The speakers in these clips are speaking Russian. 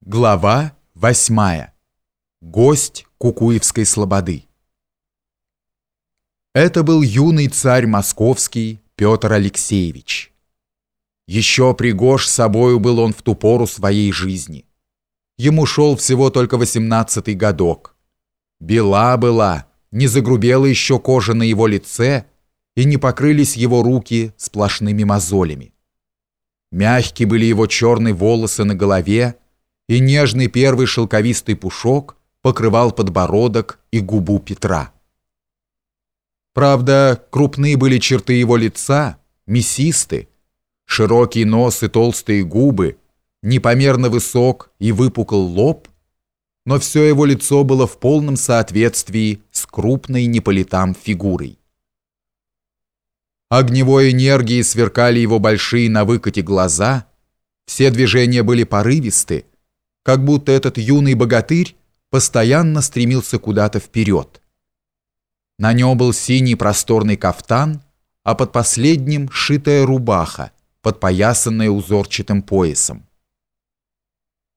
Глава 8. Гость Кукуевской слободы. Это был юный царь московский Петр Алексеевич. Еще пригож собою был он в ту пору своей жизни. Ему шел всего только восемнадцатый годок. Бела была, не загрубела еще кожа на его лице, и не покрылись его руки сплошными мозолями. Мягкие были его черные волосы на голове, и нежный первый шелковистый пушок покрывал подбородок и губу Петра. Правда, крупные были черты его лица, мясисты, широкий нос и толстые губы, непомерно высок и выпукл лоб, но все его лицо было в полном соответствии с крупной не по летам фигурой. Огневой энергией сверкали его большие на выкате глаза, все движения были порывисты, как будто этот юный богатырь постоянно стремился куда-то вперед. На нем был синий просторный кафтан, а под последним шитая рубаха, подпоясанная узорчатым поясом.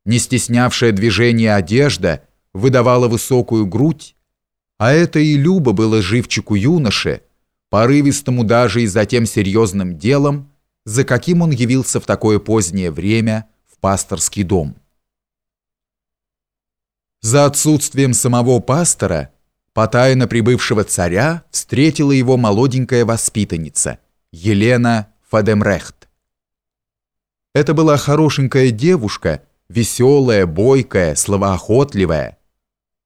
Не стеснявшая движение одежда выдавала высокую грудь, а это и любо было живчику юноше, порывистому даже и за тем серьезным делом, за каким он явился в такое позднее время в пасторский дом. За отсутствием самого пастора, потайно прибывшего царя, встретила его молоденькая воспитанница, Елена Фадемрехт. Это была хорошенькая девушка, веселая, бойкая, словоохотливая.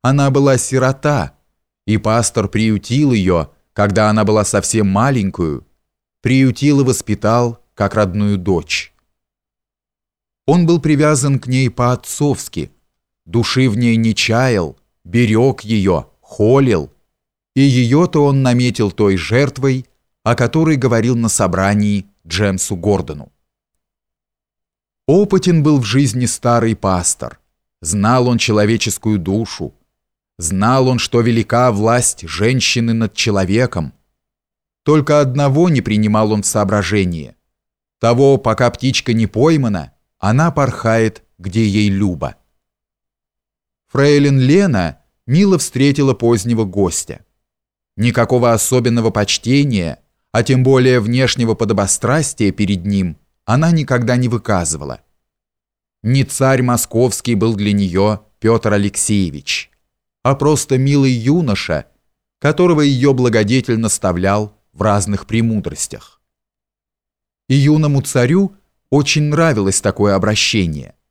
Она была сирота, и пастор приютил ее, когда она была совсем маленькую, приютил и воспитал, как родную дочь. Он был привязан к ней по-отцовски – души в ней не чаял, берег ее, холил, и ее-то он наметил той жертвой, о которой говорил на собрании Джемсу Гордону. Опытен был в жизни старый пастор, знал он человеческую душу, знал он, что велика власть женщины над человеком. Только одного не принимал он в соображение. Того, пока птичка не поймана, она порхает, где ей любо. Фрейлин Лена мило встретила позднего гостя. Никакого особенного почтения, а тем более внешнего подобострастия перед ним она никогда не выказывала. Не царь московский был для нее Петр Алексеевич, а просто милый юноша, которого ее благодетель наставлял в разных премудростях. И юному царю очень нравилось такое обращение –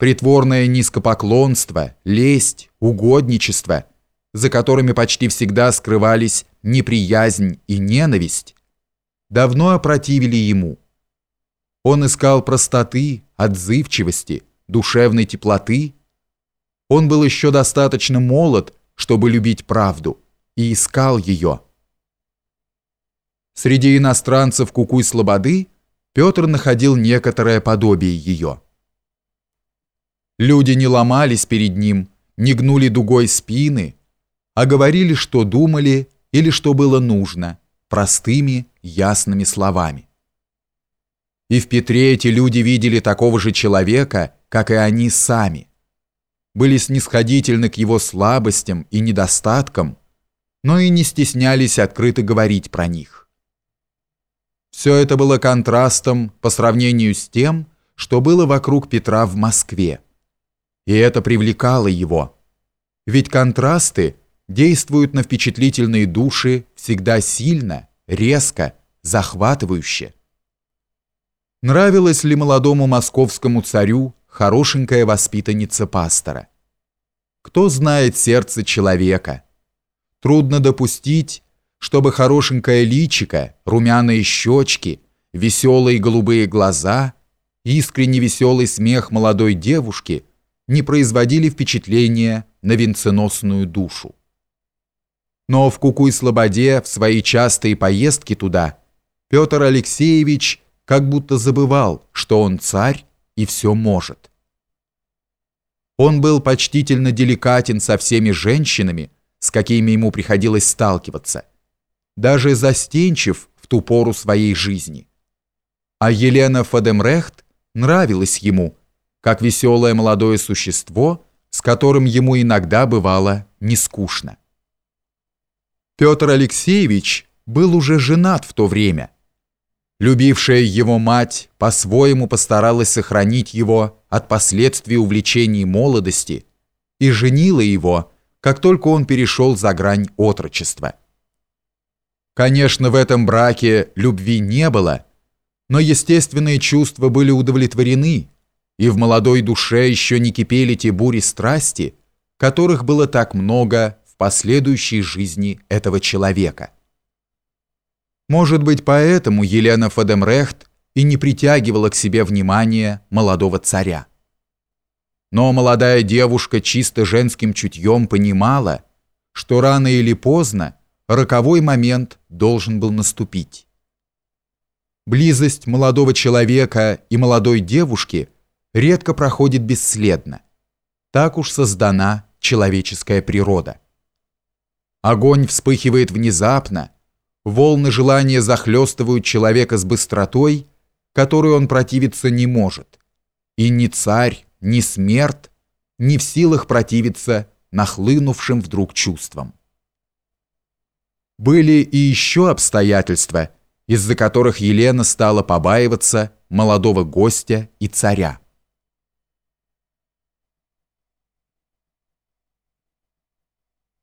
притворное низкопоклонство, лесть, угодничество, за которыми почти всегда скрывались неприязнь и ненависть, давно опротивили ему. Он искал простоты, отзывчивости, душевной теплоты. Он был еще достаточно молод, чтобы любить правду, и искал ее. Среди иностранцев Кукуй-Слободы Петр находил некоторое подобие ее. Люди не ломались перед ним, не гнули дугой спины, а говорили, что думали или что было нужно, простыми, ясными словами. И в Петре эти люди видели такого же человека, как и они сами. Были снисходительны к его слабостям и недостаткам, но и не стеснялись открыто говорить про них. Все это было контрастом по сравнению с тем, что было вокруг Петра в Москве и это привлекало его. Ведь контрасты действуют на впечатлительные души всегда сильно, резко, захватывающе. Нравилась ли молодому московскому царю хорошенькая воспитанница пастора? Кто знает сердце человека? Трудно допустить, чтобы хорошенькая личика, румяные щечки, веселые голубые глаза, искренне веселый смех молодой девушки – не производили впечатления на венценосную душу. Но в Кукуй-Слободе в свои частые поездки туда Петр Алексеевич как будто забывал, что он царь и все может. Он был почтительно деликатен со всеми женщинами, с какими ему приходилось сталкиваться, даже застенчив в ту пору своей жизни. А Елена Фадемрехт нравилась ему – как веселое молодое существо, с которым ему иногда бывало не скучно. Петр Алексеевич был уже женат в то время. Любившая его мать по-своему постаралась сохранить его от последствий увлечений молодости и женила его, как только он перешел за грань отрочества. Конечно, в этом браке любви не было, но естественные чувства были удовлетворены, и в молодой душе еще не кипели те бури страсти, которых было так много в последующей жизни этого человека. Может быть, поэтому Елена Фадемрехт и не притягивала к себе внимание молодого царя. Но молодая девушка чисто женским чутьем понимала, что рано или поздно роковой момент должен был наступить. Близость молодого человека и молодой девушки – редко проходит бесследно. Так уж создана человеческая природа. Огонь вспыхивает внезапно, волны желания захлестывают человека с быстротой, которой он противиться не может. И ни царь, ни смерть не в силах противиться нахлынувшим вдруг чувствам. Были и еще обстоятельства, из-за которых Елена стала побаиваться молодого гостя и царя.